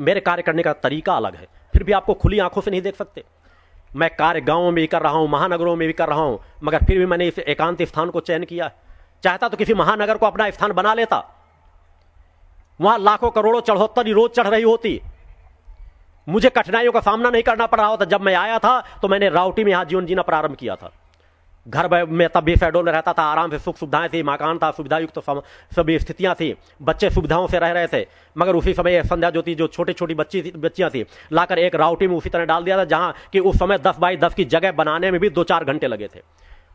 मेरे कार्य करने का तरीका अलग है। फिर भी आपको खुली आँखों से नहीं देख सकते। मैं कार्य गाँवों में भी कर रहा हूँ, महानगरों में भी कर रहा हूँ, मगर फिर भी मैंने इस एकांत स्थान को चयन किया चाहता तो किसी महानगर को अपना स्थान बना लेता। वहाँ लाखों करोड़ों चढ़ोत्तरी रोज चढ़ रही होती। मुझे कठिनाइयों का सामना नहीं करना पड़ रहा होता। जब मैं आया था तो मैंने राउटी में यहाँ जीवन जीना प्रारंभ किया था। घर में तब भी फेडोल रहता था, आराम से सुख सुविधाएँ थी, मकान था सुविधा युक्त तो सभी स्थितियाँ थी, बच्चे सुविधाओं से रह रहे थे। मगर उसी समय संध्या ज्योति, जो छोटी छोटी बच्ची बच्चियाँ थी, लाकर एक राउटी में उसी तरह डाल दिया था, जहाँ कि उस समय दस बाई दस की जगह बनाने में भी दो चार घंटे लगे थे।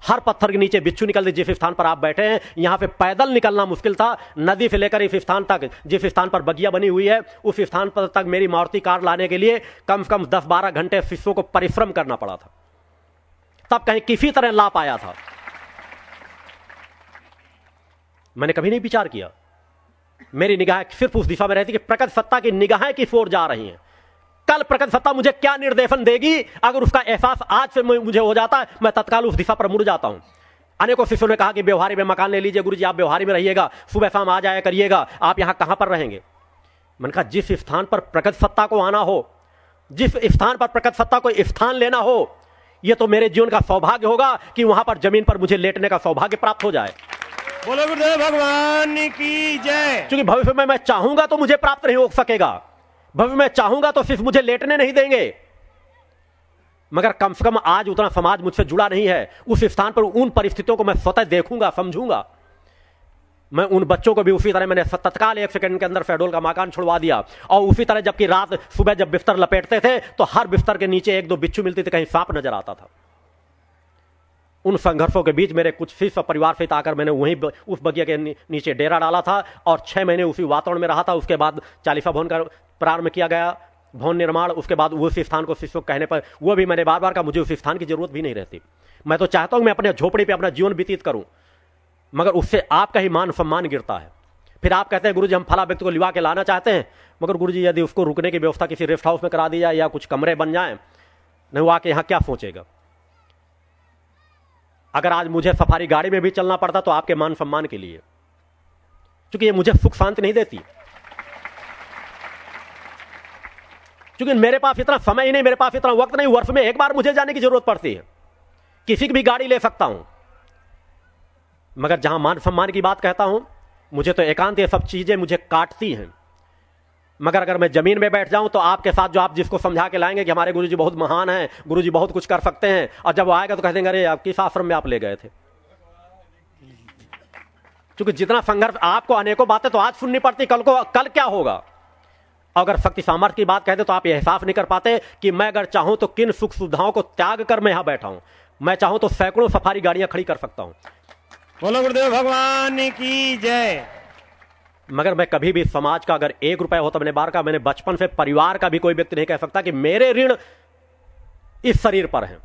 हर पत्थर के नीचे बिच्छू निकलते जिस स्थान पर आप बैठे हैं, यहाँ पे पैदल निकलना मुश्किल था। नदी से लेकर इस स्थान तक, जिस स्थान पर बगिया बनी हुई है, उस स्थान पर तक मेरी मारुति कार लाने के लिए कम से कम दस बारह घंटे शिष्यों को परिश्रम करना पड़ा था। तब कहीं किसी तरह ला पाया था। मैंने कभी नहीं विचार किया। मेरी निगाह सिर्फ़ उस दिशा में रहती कि प्रकट सत्ता की निगाहें किस ओर जा रही हैं। कल प्रकट सत्ता मुझे क्या निर्देशन देगी? अगर उसका एहसास आज से मुझे हो जाता है मैं तत्काल उस दिशा पर मुड़ जाता हूँ। अनेकों शिष्यों ने कहा कि व्यवहारी में मकान ले लीजिए गुरु जी आप व्यवहारी में रहिएगा। सुबह शाम आ जाया करिएगा। आप यहाँ कहाँ पर रहेंगे? मैंने कहा, जिस स्थान पर प्रकट सत्ता को आना हो, जिस स्थान पर प्रकट सत्ता को स्थान लेना हो यह तो मेरे जीवन का सौभाग्य होगा कि वहाँ पर ज़मीन पर मुझे लेटने का सौभाग्य प्राप्त हो जाए। बोले गुरुदेव भगवान की जय। क्योंकि भविष्य में मैं चाहूँगा तो मुझे प्राप्त नहीं हो सकेगा। भविष्य में चाहूँगा तो सिर्फ़ मुझे लेटने नहीं देंगे। मगर कम से कम आज उतना समाज मुझसे जुड़ा नहीं है। उस स्थान पर उन परिस्थितियों को मैं स्वतः देखूँगा समझूँगा। मैं उन बच्चों को भी उसी तरह मैंने तत्काल एक सेकंड के अंदर फेडोल का मकान छुड़वा दिया। और उसी तरह जबकि रात सुबह जब बिस्तर लपेटते थे तो हर बिस्तर के नीचे एक दो बिच्छू मिलती थी, कहीं सांप नज़र आता था। उन संघर्षों के बीच मेरे कुछ शिष्य परिवार से आकर मैंने वहीं उस बगिया के नीचे डेरा डाला था, और छह महीने उसी वातावरण में रहा था। उसके बाद चालीसा भवन का प्रारंभ किया गया। भवन निर्माण, उसके बाद उस स्थान को शिष्य कहने पर, वो भी मैंने बार बार का मुझे उस स्थान की ज़रूरत भी नहीं रहती। मैं तो चाहता हूँ मैं अपने झोपड़ी पर अपना जीवन व्यतीत करूँ। मगर उससे आपका ही मान सम्मान गिरता है। फिर आप कहते हैं गुरु जी हम फला व्यक्ति को लिवा के लाना चाहते हैं। मगर गुरु जी यदि उसको रुकने की व्यवस्था किसी रेस्ट हाउस में करा दी जाए या कुछ कमरे बन जाए, नहीं, वो आके यहाँ क्या सोचेगा? अगर आज मुझे सफारी गाड़ी में भी चलना पड़ता तो आपके मान सम्मान के लिए। क्योंकि ये मुझे सुख शांति नहीं देती। क्योंकि मेरे पास इतना समय ही नहीं, मेरे पास इतना वक्त नहीं, वर्ष में एक बार मुझे जाने की ज़रूरत पड़ती है। किसी की भी गाड़ी ले सकता हूँ। मगर जहाँ मान सम्मान की बात कहता हूँ, मुझे तो एकांत ये सब चीज़ें मुझे काटती हैं। मगर अगर मैं ज़मीन में बैठ जाऊँ तो आपके साथ जो आप जिसको समझा के लाएँगे कि हमारे गुरुजी बहुत महान हैं, गुरुजी बहुत कुछ कर सकते हैं, और जब वो आएगा तो कह देंगे अरे आप किस आश्रम में आप ले गए थे? क्योंकि जितना संघर्ष आपको अनेकों बातें तो आज सुननी पड़ती, कल को कल क्या होगा? अगर शक्ति सामर्थ्य की बात कहते तो आप ये एहसास नहीं कर पाते कि मैं अगर चाहूँ तो किन सुख सुविधाओं को त्याग कर मैं यहाँ बैठा हूँ। मैं चाहूँ तो सैकड़ों सफारी गाड़ियाँ खड़ी कर सकता हूँ। बोलो गुरुदेव, भगवान की जय। मगर मैं कभी भी समाज का अगर एक रुपया होता मैंने बार का मैंने बचपन से परिवार का भी कोई व्यक्ति नहीं कह सकता कि मेरे ऋण इस शरीर पर है।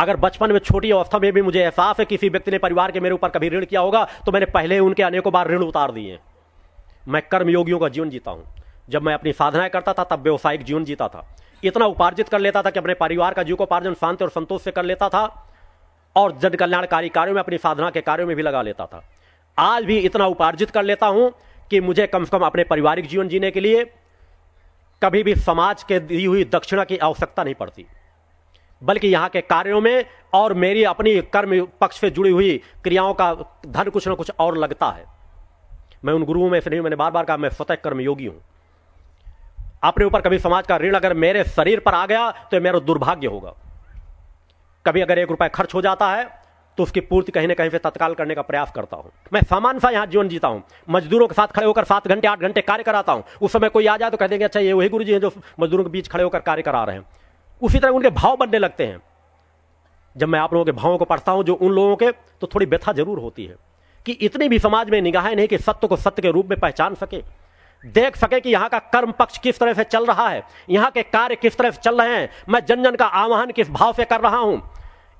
अगर बचपन में छोटी अवस्था में भी मुझे एहसास है किसी व्यक्ति ने परिवार के मेरे ऊपर कभी ऋण किया होगा तो मैंने पहले उनके अनेकों बार ऋण उतार दिए मैं कर्मयोगियों का जीवन जीता हूँ। जब मैं अपनी साधनाएँ करता था, तब व्यवसायिक जीवन जीता था। इतना उपार्जित कर लेता था कि अपने परिवार का जीवोपार्जन शांति और संतोष से कर लेता था। और जन कल्याणकारी कार्यों में, अपनी साधना के कार्यों में भी लगा लेता था। आज भी इतना उपार्जित कर लेता हूँ कि मुझे कम से कम अपने पारिवारिक जीवन जीने के लिए कभी भी समाज के दी हुई दक्षिणा की आवश्यकता नहीं पड़ती। बल्कि यहाँ के कार्यों में और मेरी अपनी कर्म पक्ष से जुड़ी हुई क्रियाओं का धन कुछ ना कुछ और लगता है। मैं उन गुरुओं में से नहीं, मैंने बार बार कहा मैं स्वतः कर्मयोगी हूँ। अपने ऊपर कभी समाज का ऋण अगर मेरे शरीर पर आ गया तो मेरा दुर्भाग्य होगा। कभी अगर एक रुपया खर्च हो जाता है तो उसकी पूर्ति कहीं ना कहीं से तत्काल करने का प्रयास करता हूँ। मैं सामान्य सा यहाँ जीवन जीता हूँ। मजदूरों के साथ खड़े होकर सात घंटे, आठ घंटे कार्य कराता हूँ। उस समय कोई आ जाए तो कह देंगे अच्छा ये वही गुरु जी हैं जो मजदूरों के बीच खड़े होकर कार्य करा रहे हैं। उसी तरह उनके भाव बनने लगते हैं। जब मैं आप लोगों के भावों को पढ़ता हूँ, जो उन लोगों के तो थोड़ी व्यथा ज़रूर होती है कि इतनी भी समाज में निगाहें नहीं कि सत्य को सत्य के रूप में पहचान सके। देख सके कि यहाँ का कर्म पक्ष किस तरह से चल रहा है, यहाँ के कार्य किस तरह से चल रहे हैं। मैं जन जन का आह्वान किस भाव से कर रहा हूँ?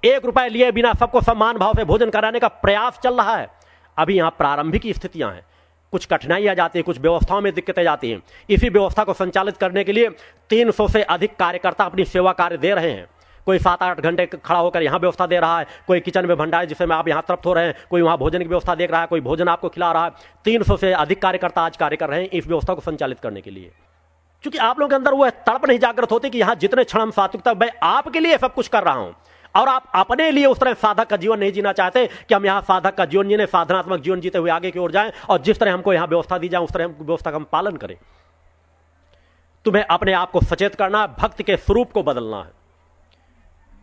एक रुपए लिए बिना सबको सम्मान भाव से भोजन कराने का प्रयास चल रहा है। अभी यहाँ प्रारंभिक स्थितियाँ हैं। कुछ कठिनाई जाती है, कुछ व्यवस्थाओं में दिक्कतें जाती हैं। इसी व्यवस्था को संचालित करने के लिए तीन सौ से अधिक कार्यकर्ता अपनी सेवा कार्य दे रहे हैं। कोई सात आठ घंटे खड़ा होकर यहाँ व्यवस्था दे रहा है, कोई किचन में भंडार जिसमें आप यहाँ तृप्त हो रहे हैं, कोई वहाँ भोजन की व्यवस्था देख रहा है, कोई भोजन आपको खिला रहा है। तीन सौ से अधिक कार्यकर्ता आज कार्य कर रहे हैं इस व्यवस्था को संचालित करने के लिए। क्योंकि आप लोगों के अंदर वो तड़प नहीं जागृत होती कि यहाँ जितने क्षण हम सात्विकता, मैं आपके लिए सब कुछ कर रहा हूँ। और आप अपने लिए उस तरह साधक का जीवन नहीं जीना चाहते कि हम यहाँ साधक का जीवन जीने, साधनात्मक जीवन जीते हुए आगे की ओर जाएँ और जिस तरह हमको यहाँ व्यवस्था दी जाए, उस तरह हम व्यवस्था का हम पालन करें। तुम्हें अपने आप को सचेत करना, भक्त के स्वरूप को बदलना है।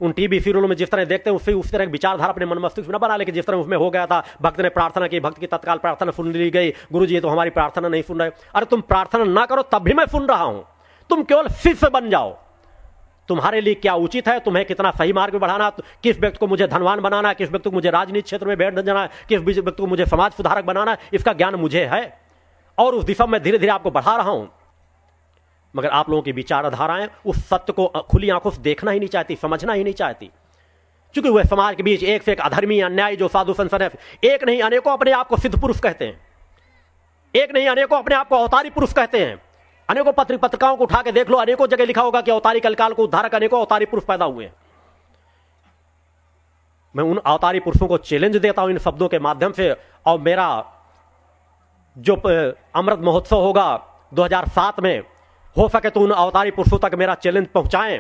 उन टीवी सीरियलों में जिस तरह देखते हैं उससे उस तरह एक विचारधारा अपने मन मस्तिष्क में बना, लेकिन जिस तरह उसमें हो गया था, भक्त ने प्रार्थना की, भक्त की तत्काल प्रार्थना सुन ली गई गुरु जी तो हमारी प्रार्थना नहीं सुन रहे। अरे तुम प्रार्थना ना करो, तब भी मैं सुन रहा हूँ। तुम केवल शिष्य बन जाओ। तुम्हारे लिए क्या उचित है? तुम्हें कितना सही मार्ग में बढ़ाना? किस व्यक्ति को मुझे धनवान बनाना? किस व्यक्ति को मुझे राजनीति क्षेत्र में बैठ जाना? किस व्यक्ति को मुझे समाज सुधारक बनाना? इसका ज्ञान मुझे है। और उस दिशा में धीरे धीरे आपको बढ़ा रहा हूँ। मगर आप लोगों की विचारधाराएँ, उस सत्य को खुली आँखों से देखना ही नहीं चाहती, समझना ही नहीं चाहती। क्योंकि वह समाज के बीच एक से एक अधर्मी, अन्याय, जो साधु संसन है, एक नहीं, अनेकों अपने आप को सिद्ध पुरुष कहते हैं। एक नहीं, अनेकों अपने आप को अवतारी पुरुष कहते हैं। अनेकों पत्र पत्रिकाओं को उठा के देख लो, अनेकों जगह लिखा होगा कि अवतारी कलकाल को उद्धारक अनेकों अवतारी पुरुष पैदा हुए हैं। मैं उन अवतारी पुरुषों को चैलेंज देता हूँ इन शब्दों के माध्यम से, और मेरा जो अमृत महोत्सव होगा 2007 में हो सके तो उन अवतारी पुरुषों तक मेरा चैलेंज पहुंचाएँ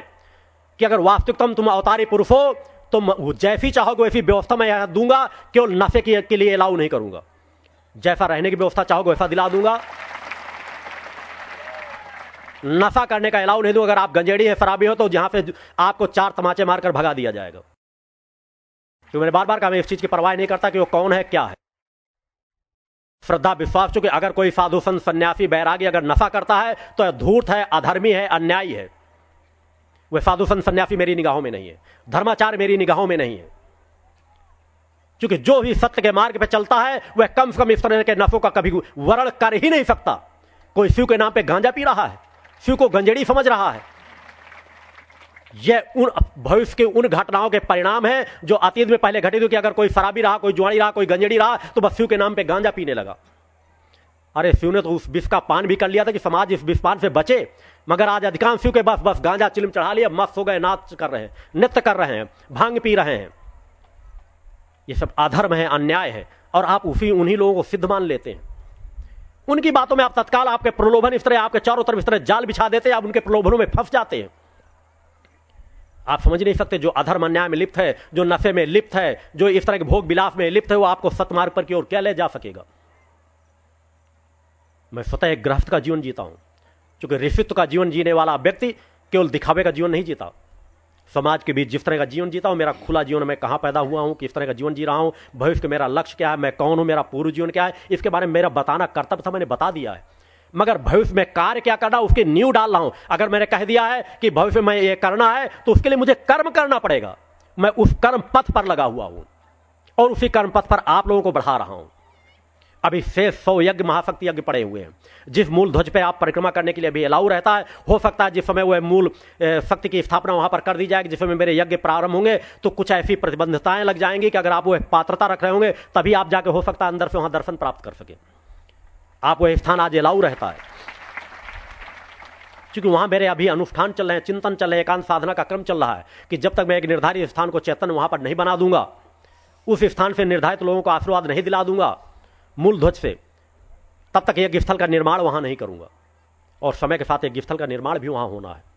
कि अगर वास्तविकतम तुम अवतारी पुरुष हो तो जैसी चाहोगे वैसी व्यवस्था मैं यहाँ दूँगा, केवल नशे के के लिए अलाउ नहीं करूँगा। जैसा रहने की व्यवस्था चाहोगे वैसा दिला दूँगा। नशा करने का अलाउ नहीं दूँगा। अगर आप गंजेड़ी है, शराबी हो तो जहाँ पे आपको चार तमाचे मारकर भगा दिया जाएगा। तो मैंने बार बार कहा मैं इस चीज़ की परवाह नहीं करता कि वो कौन है, क्या है। श्रद्धा विश्वास, चूँकि अगर कोई साधु संत सन्यासी बैरागी अगर नशा करता है तो धूर्त है, अधर्मी है, अन्यायी है। वह साधु संत सन्यासी मेरी निगाहों में नहीं है। धर्माचार मेरी निगाहों में नहीं है। क्योंकि जो भी सत्य के मार्ग पर चलता है, वह कम से कम इस तरह के नफों का कभी वर्ण कर ही नहीं सकता। कोई शिव के नाम पर गांजा पी रहा है, शिव को गंजेड़ी समझ रहा है यह उन भविष्य के उन घटनाओं के परिणाम है जो अतीत में पहले घटित हुई कि अगर कोई शराबी रहा, कोई जुआड़ी रहा, कोई गंजेड़ी रहा तो बस शिव के नाम पे गांजा पीने लगा। अरे शिव ने तो उस विष का पान भी कर लिया था कि समाज इस विष पान से बचे, मगर आज अधिकांश शिव के बस बस गांजा चिलम चढ़ा लिया मस्त हो गए, नाच कर रहे हैं, नृत्य कर रहे हैं, भाँग पी रहे हैं। ये सब अधर्म है, अन्याय है, और आप उसी उन्हीं लोगों को सिद्ध मान लेते हैं। उनकी बातों में आप तत्काल आपके प्रलोभन इस तरह, आपके चारों तरफ़ इस तरह जाल बिछा देते हैं, आप उनके प्रलोभनों में फंस जाते हैं। आप समझ नहीं सकते जो अधर्म अन्याय में लिप्त है, जो नशे में लिप्त है, जो इस तरह के भोग विलास में लिप्त है, वो आपको सतमार्ग पर की ओर क्या ले जा सकेगा? मैं स्वतः एक गृहस्थ का जीवन जीता हूँ। क्योंकि ऋषित्व का जीवन जीने वाला व्यक्ति केवल दिखावे का जीवन नहीं जीता। समाज के बीच जिस तरह का जीवन जीता हूँ, मेरा खुला जीवन मैं कहाँ पैदा हुआ हूँ, किस तरह का जीवन जी रहा हूँ, भविष्य मेरा लक्ष्य क्या है, मैं कौन हूँ, मेरा पूर्व जीवन क्या है, इसके बारे में मेरा बताना कर्तव्य था, मैंने बता दिया है। मगर भविष्य में कार्य क्या करना, उसके नींव डाल रहा हूँ। अगर मैंने कह दिया है कि भविष्य में यह करना है तो उसके लिए मुझे कर्म करना पड़ेगा। मैं उस कर्म पथ पर लगा हुआ हूँ और उसी कर्म पथ पर आप लोगों को बढ़ा रहा हूँ। अभी शेष सौ यज्ञ महाशक्ति यज्ञ पड़े हुए हैं। जिस मूल ध्वज पे आप परिक्रमा करने के लिए अभी अलाउ रहता है, हो सकता है जिस समय वह मूल शक्ति की स्थापना वहाँ पर कर दी जाएगी, जिस समय मेरे यज्ञ प्रारंभ होंगे तो कुछ ऐसी प्रतिबंधताएँ लग जाएँगी कि अगर आप वह पात्रता रख रहे होंगे, तभी आप जाके हो सकता है अंदर से वहाँ दर्शन प्राप्त कर सके। आप वह स्थान आज अलाउ रहता है। क्योंकि वहाँ मेरे अभी अनुष्ठान चल रहे हैं, चिंतन चल रहे हैं, एकांत साधना का क्रम चल रहा है कि जब तक मैं एक निर्धारित स्थान को चेतन वहाँ पर नहीं बना दूँगा, उस स्थान से निर्धारित लोगों को आशीर्वाद नहीं दिला दूँगा, मूल ध्वज से, तब तक यज्ञ स्थल का निर्माण वहाँ नहीं करूँगा। और समय के साथ यज्ञ स्थल का निर्माण भी वहाँ होना है।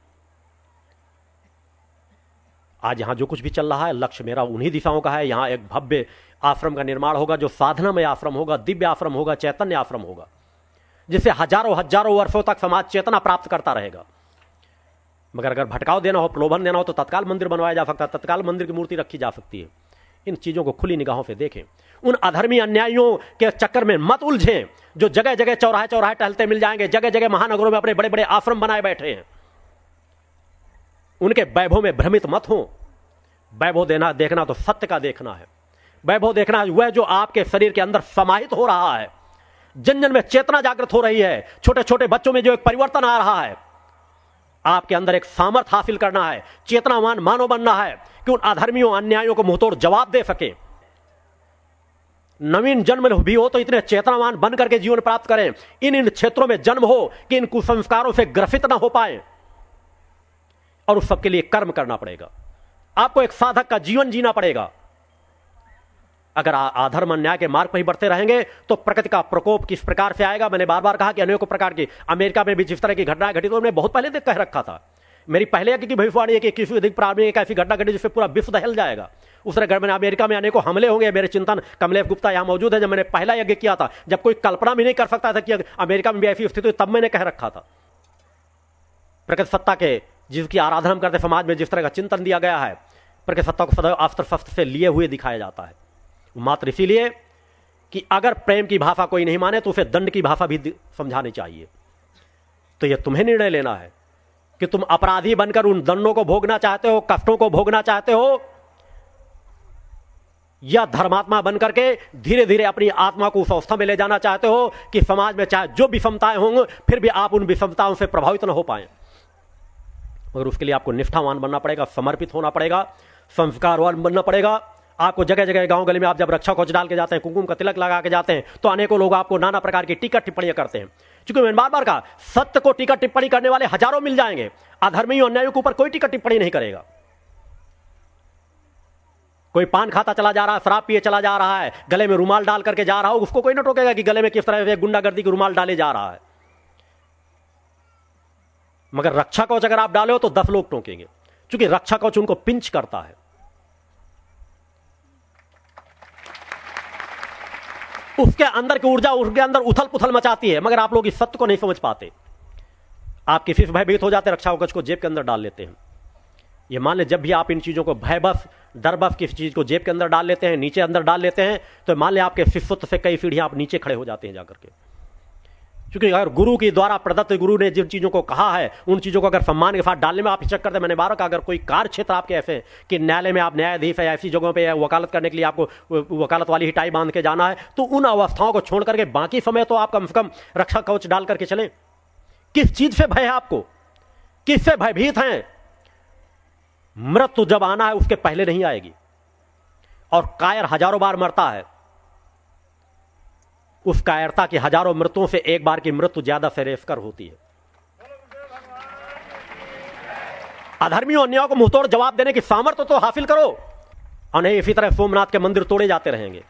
आज यहाँ जो कुछ भी चल रहा है, लक्ष्य मेरा उन्हीं दिशाओं का है। यहाँ एक भव्य आश्रम का निर्माण होगा, जो साधना में आश्रम होगा, दिव्य आश्रम होगा, चैतन्य आश्रम होगा जिससे हज़ारों हज़ारों वर्षों तक समाज चेतना प्राप्त करता रहेगा। मगर अगर भटकाव देना हो, प्रलोभन देना हो तो तत्काल मंदिर बनवाया जा सकता है, तत्काल मंदिर की मूर्ति रखी जा सकती है। इन चीज़ों को खुली निगाहों से देखें। उन अधर्मी अन्यायियों के चक्कर में मत उलझें, जो जगह जगह चौराहे चौराहे टहलते मिल जाएँगे जगह जगह महानगरों में अपने बड़े बड़े आश्रम बनाए बैठे हैं। उनके वैभव में भ्रमित मत हो। वैभव देना, देखना तो सत्य का देखना है। वैभव देखना वह जो आपके शरीर के अंदर समाहित हो रहा है जन जन में चेतना जागृत हो रही है छोटे छोटे बच्चों में जो एक परिवर्तन आ रहा है, आपके अंदर एक सामर्थ्य हासिल करना है, चेतनावान मानव बनना है कि उन अधर्मियों, अन्यायों को मुंहतोड़ जवाब दे सके। नवीन जन्म भी हो तो इतने चेतनावान बन करके जीवन प्राप्त करें। इन इन क्षेत्रों में जन्म हो कि इन कुसंस्कारों से ग्रसित ना हो पाए। और उस सबके लिए कर्म करना पड़ेगा। आपको एक साधक का जीवन जीना पड़ेगा। अगर आधर्म अन्याय के मार्ग पर ही बढ़ते रहेंगे तो प्रकृति का प्रकोप किस प्रकार से आएगा? मैंने बार बार कहा कि अनेकों प्रकार की, अमेरिका में भी जिस तरह की घटनाएँ घटी तो हमने बहुत पहले कह रखा था। मेरी पहले की भविष्यवाणी है कि किसी अधिक प्रारंभ एक ऐसी घटना घटी जिससे पूरा विश्व दहल जाएगा। उस तरह में अमेरिका में अनेकों हमले होंगे, मेरे चिंतन कमलेश गुप्ता यहाँ मौजूद है, जब मैंने पहला यज्ञ किया था, जब कोई कल्पना भी नहीं कर सकता था कि अमेरिका में भी ऐसी स्थिति, तब मैंने कह रखा था। प्रकृति सत्ता के जिसकी आराधना करते समाज में, जिस तरह का चिंतन दिया गया है, प्रकृति सत्ता को सदैव अस्त्र शस्त्र से लिए हुए दिखाया जाता है। मात्र इसीलिए कि अगर प्रेम की भाषा कोई नहीं माने तो उसे दंड की भाषा भी समझानी चाहिए। तो यह तुम्हें निर्णय लेना है कि तुम अपराधी बनकर उन दंडों को भोगना चाहते हो, कष्टों को भोगना चाहते हो, या धर्मात्मा बनकर के धीरे धीरे अपनी आत्मा को उस अवस्था में ले जाना चाहते हो कि समाज में चाहे जो विषमताएँ होंगे फिर भी आप उन विषमताओं से प्रभावित न हो पाए। मगर उसके लिए आपको निष्ठावान बनना पड़ेगा, समर्पित होना पड़ेगा, संस्कारवान बनना पड़ेगा। आपको जगह जगह गाँव गली में आप जब रक्षा कोच डाल के जाते हैं, कुंकुम का तिलक लगा के जाते हैं तो अनेकों लोग आपको नाना प्रकार की टिकट टिप्पणियाँ करते हैं। क्योंकि मैंने बार बार कहा, सत्य को टिकट टिप्पणी करने वाले हज़ारों मिल जाएँगे, अधर्मियों अन्यायों के ऊपर कोई टिकट टिप्पणी नहीं करेगा। कोई पान खाता चला जा रहा है, शराब पिए चला जा रहा है, गले में रुमाल डाल करके जा रहा हो उसको कोई ना टोकेगा कि गले में किस तरह से गुंडागर्दी की रुमाल डाले जा रहा है। मगर रक्षा कवच अगर आप डाले हो तो दस लोग टोकेंगे। क्योंकि रक्षा कवच उनको पिंच करता है। उसके अंदर की ऊर्जा उसके अंदर उथल पुथल मचाती है, मगर आप लोग इस सत्य को नहीं समझ पाते। आप किसी से भयभीत हो जाते रक्षा कवच को जेब के अंदर डाल लेते हैं। ये मान ले जब भी आप इन चीज़ों को भयबस, डरबस किसी चीज़ को जेब के अंदर डाल लेते हैं, नीचे अंदर डाल लेते हैं तो मान ले आपके शिष्यत्व से कई सीढ़ियाँ आप नीचे खड़े हो जाते हैं जाकर के। क्योंकि अगर गुरु के द्वारा प्रदत्त गुरु ने जिन चीज़ों को कहा है, उन चीज़ों को अगर सम्मान के साथ डालने में आप हिचक करते मैंने बारह का अगर कोई कार्य क्षेत्र आपके ऐसे कि न्यायालय में आप न्यायाधीश है ऐसी जगहों पर वकालत करने के लिए आपको वकालत वाली हिटाई बाँध के जाना है तो उन अवस्थाओं को छोड़ करके बाकी समय तो आप कम से कम रक्षा कवच डाल करके चले। किस चीज़ से भय है आपको? किससे भयभीत हैं? मृत्यु जब आना है, उसके पहले नहीं आएगी। और कायर हज़ारों बार मरता है। उस कायरता की हज़ारों मृत्युओं से एक बार की मृत्यु ज़्यादा श्रेयस्कर होती है। अधर्मियों अन्यायों को मुंहतोड़ जवाब देने की सामर्थ्य तो हासिल करो। और नहीं, इसी तरह सोमनाथ के मंदिर तोड़े जाते रहेंगे।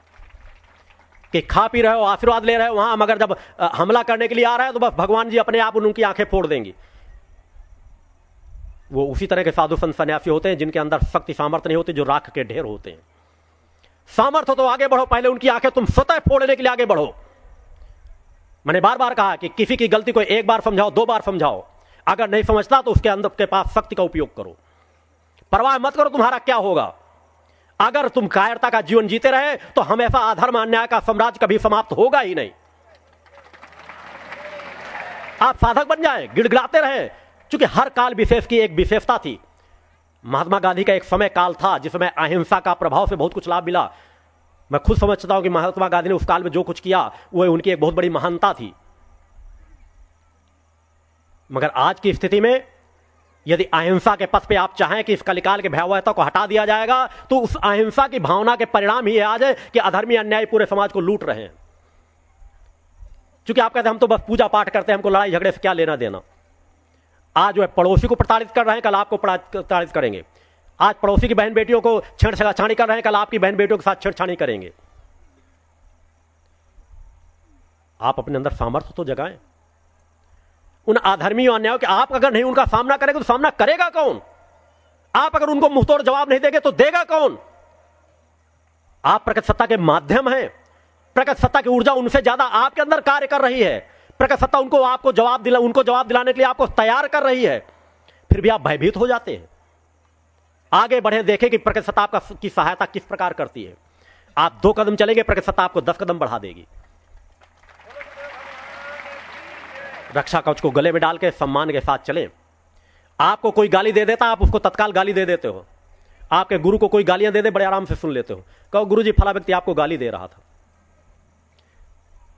कि खा पी रहे हो, आशीर्वाद ले रहे हो, वहाँ मगर जब हमला करने के लिए आ रहा है तो बस भगवान जी अपने आप उनकी आँखें फोड़ देंगी। वो उसी तरह के साधु संत सन्यासी होते हैं जिनके अंदर शक्ति सामर्थ्य नहीं होती, जो राख के ढेर होते हैं। सामर्थ्य तो आगे बढ़ो, पहले उनकी आँखें तुम स्वतः फोड़ने के लिए आगे बढ़ो। मैंने बार बार कहा कि किसी की गलती को एक बार समझाओ, दो बार समझाओ। अगर नहीं समझता तो उसके अंदर के पास शक्ति का उपयोग करो। परवाह मत करो तुम्हारा क्या होगा। अगर तुम कायरता का जीवन जीते रहे तो हमेशा अधर्म अन्याय का साम्राज्य कभी समाप्त होगा ही नहीं। आप साधक बन जाए, गिड़गिड़ाते रहे। क्योंकि हर काल विशेष की एक विशेषता थी। महात्मा गांधी का एक समय काल था जिसमें अहिंसा का प्रभाव से बहुत कुछ लाभ मिला। मैं खुद समझता हूँ कि महात्मा गांधी ने उस काल में जो कुछ किया वह उनकी एक बहुत बड़ी महानता थी। मगर आज की स्थिति में, यदि अहिंसा के पथ पे आप चाहें कि इस कलिकाल की भयावहता को हटा दिया जाएगा तो उस अहिंसा की भावना के परिणाम ही आज है कि अधर्मी अन्याय पूरे समाज को लूट रहे हैं। क्योंकि आप कहते हैं, हम तो बस पूजा पाठ करते हैं, हमको लड़ाई झगड़े से क्या लेना देना? आज जो है पड़ोसी को प्रताड़ित कर रहे हैं, कल आपको प्रताड़ित करेंगे। आज पड़ोसी की बहन बेटियों को छेड़छाड़ी कर रहे हैं, कल आपकी बहन बेटियों के साथ छेड़छाड़ी करेंगे। आप अपने अंदर सामर्थ्य तो जगाएँ। उन आधर्मी अन्यायों के, आप अगर नहीं उनका सामना करेंगे तो सामना करेगा कौन? आप अगर उनको मुंहतोड़ जवाब नहीं देंगे तो देगा कौन? आप प्रकट सत्ता के माध्यम हैं। प्रकट सत्ता की ऊर्जा उनसे ज़्यादा आपके अंदर कार्य कर रही है। प्रकट सत्ता उनको आपको जवाब दिला, उनको जवाब दिलाने के लिए आपको तैयार कर रही है। फिर भी आप भयभीत हो जाते हैं। आगे बढ़े, देखें कि प्रकट सत्ता आपका की सहायता किस प्रकार करती है। आप दो कदम चलेंगे, प्रकट सत्ता आपको दस कदम बढ़ा देगी। रक्षा कवच को गले में डाल के, सम्मान के साथ चले। आपको कोई गाली दे देता, आप उसको तत्काल गाली दे देते हो। आपके गुरु को कोई गालियाँ दे दे, बड़े आराम से सुन लेते हो। कहो गुरु जी फला व्यक्ति आपको गाली दे रहा था।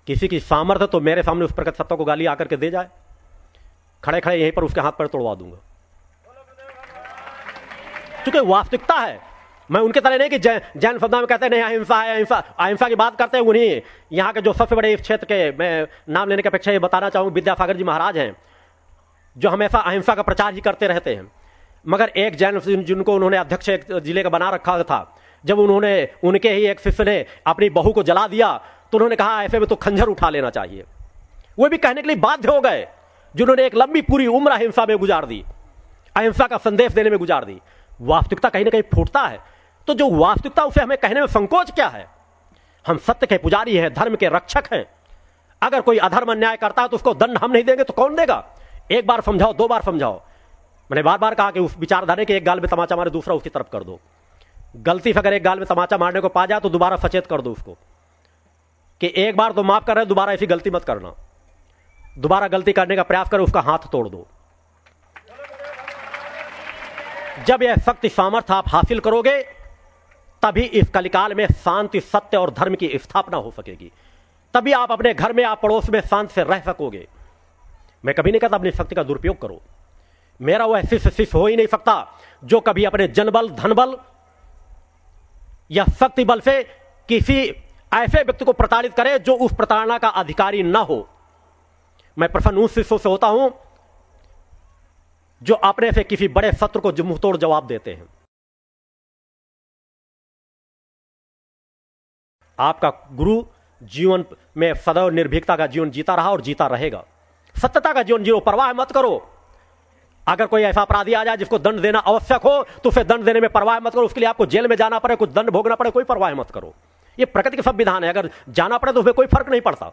किसी की सामर्थ्य तो मेरे सामने उस प्रकट सत्ता को गाली आकर के दे जाए। खड़े खड़े यहीं पर उसके हाथ पर तोड़वा दूँगा। क्योंकि वास्तविकता है, मैं उनके तरह नहीं कि जैन जैन शब्द में कहते नहीं, अहिंसा है, अहिंसा अहिंसा की बात करते हैं उन्हीं यहाँ के जो सबसे बड़े इस क्षेत्र के, मैं नाम लेने की अपेक्षा ये बताना चाहूँ, विद्यासागर जी महाराज हैं, जो हमेशा अहिंसा का प्रचार ही करते रहते हैं। मगर एक जैन जिनको उन्होंने अध्यक्ष ज़िले का बना रखा था, जब उन्होंने, उनके ही एक शिष्य ने अपनी बहू को जला दिया तो उन्होंने कहा ऐसे में तो खंजर उठा लेना चाहिए। वो भी कहने के लिए बाध्य हो गए, जिन्होंने एक लंबी पूरी उम्र अहिंसा में गुजार दी, अहिंसा का संदेश देने में गुजार दी। वास्तविकता कहीं ना कहीं फूटता है। तो जो वास्तविकता, उसे हमें कहने में संकोच क्या है? हम सत्य के पुजारी हैं, धर्म के रक्षक हैं। अगर कोई अधर्म अन्याय करता है तो उसको दंड हम नहीं देंगे तो कौन देगा? एक बार समझाओ, दो बार समझाओ। मैंने बार बार कहा कि उस विचारधारे के एक गाल में तमाचा मारे, दूसरा उसकी तरफ़ कर दो। गलती से अगर एक गाल में तमाचा मारने को पा जाए तो दोबारा सचेत कर दो उसको। कि एक बार तो माफ़ कर रहे, दोबारा ऐसी गलती मत करना। दोबारा गलती करने का प्रयास करो, उसका हाथ तोड़ दो। जब यह शक्ति सामर्थ्य आप हासिल करोगे, तभी इस कलिकाल में शांति, सत्य और धर्म की स्थापना हो सकेगी। तभी आप अपने घर में, आप पड़ोस में शांत से रह सकोगे। मैं कभी नहीं कहता अपनी शक्ति का दुरुपयोग करो। मेरा वह शिष्य शिष्य हो ही नहीं सकता, जो कभी अपने जनबल, धनबल या शक्ति बल से किसी ऐसे व्यक्ति को प्रताड़ित करे जो उस प्रताड़ना का अधिकारी न हो। मैं प्रसन्न उस शिष्यों से होता हूँ, जो अपने से किसी बड़े सत्र को मुंहतोड़ जवाब देते हैं। आपका गुरु जीवन में सदैव निर्भीकता का जीवन जीता रहा और जीता रहेगा। सत्यता का जीवन जियो परवाह मत करो। अगर कोई ऐसा अपराधी आ जाए जिसको दंड देना आवश्यक हो तो उसे दंड देने में परवाह मत करो। उसके लिए आपको जेल में जाना पड़े, कुछ दंड भोगना पड़े, कोई परवाह मत करो। ये प्रकृति के संविधान है। अगर जाना पड़े तो उसमें कोई फ़र्क नहीं पड़ता।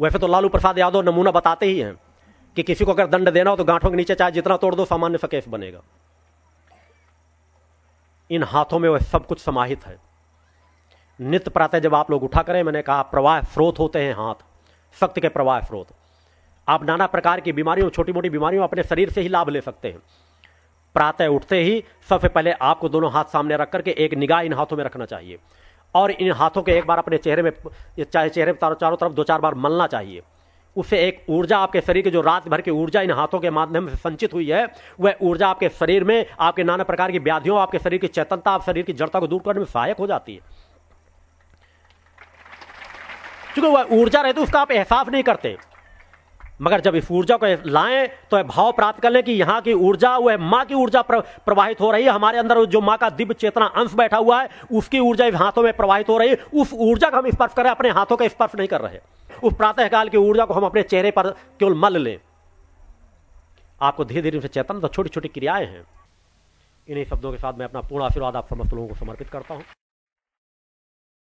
वैसे तो लालू प्रसाद यादव नमूना बताते ही हैं कि किसी को अगर दंड देना हो तो गांठों के नीचे चाहे जितना तोड़ दो, सामान्य सा बनेगा। इन हाथों में वह सब कुछ समाहित है। नित्य प्रातः जब आप लोग उठा करें, मैंने कहा, प्रवाह स्रोत होते हैं हाथ, शक्ति के प्रवाह स्रोत। आप नाना प्रकार की बीमारियों छोटी मोटी बीमारियों अपने शरीर से ही लाभ ले सकते हैं। प्रातः उठते ही सबसे पहले आपको दोनों हाथ सामने रख करके एक निगाह इन हाथों में रखना चाहिए। और इन हाथों के एक बार अपने चेहरे में, चाहे चेहरे में चारों तरफ़ दो चार बार मलना चाहिए। उससे एक ऊर्जा आपके शरीर की जो रात भर की ऊर्जा इन हाथों के माध्यम से संचित हुई है, वह ऊर्जा आपके शरीर में आपके नाना प्रकार की व्याधियों, आपके शरीर की चेतनता आप शरीर की जड़ता को दूर करने में सहायक हो जाती है। क्योंकि वह ऊर्जा रहती है, उसका आप एहसास नहीं करते। मगर जब इस ऊर्जा को लाएँ तो भाव प्राप्त कर लें कि यहाँ की ऊर्जा वह माँ की ऊर्जा प्रवाहित हो रही है। हमारे अंदर जो माँ का दिव्य चेतना अंश बैठा हुआ है, उसकी ऊर्जा हाथों में प्रवाहित हो रही है। उस ऊर्जा का हम स्पर्श करें, अपने हाथों का स्पर्श नहीं कर रहे। उस प्रातःकाल की ऊर्जा को हम अपने चेहरे पर केवल मल लें। आपको धीरे धीरे से चेतन तो छोटी छोटी क्रियाएँ हैं। इन्हीं शब्दों के साथ मैं अपना पूर्ण आशीर्वाद आप समस्त लोगों को समर्पित करता हूँ।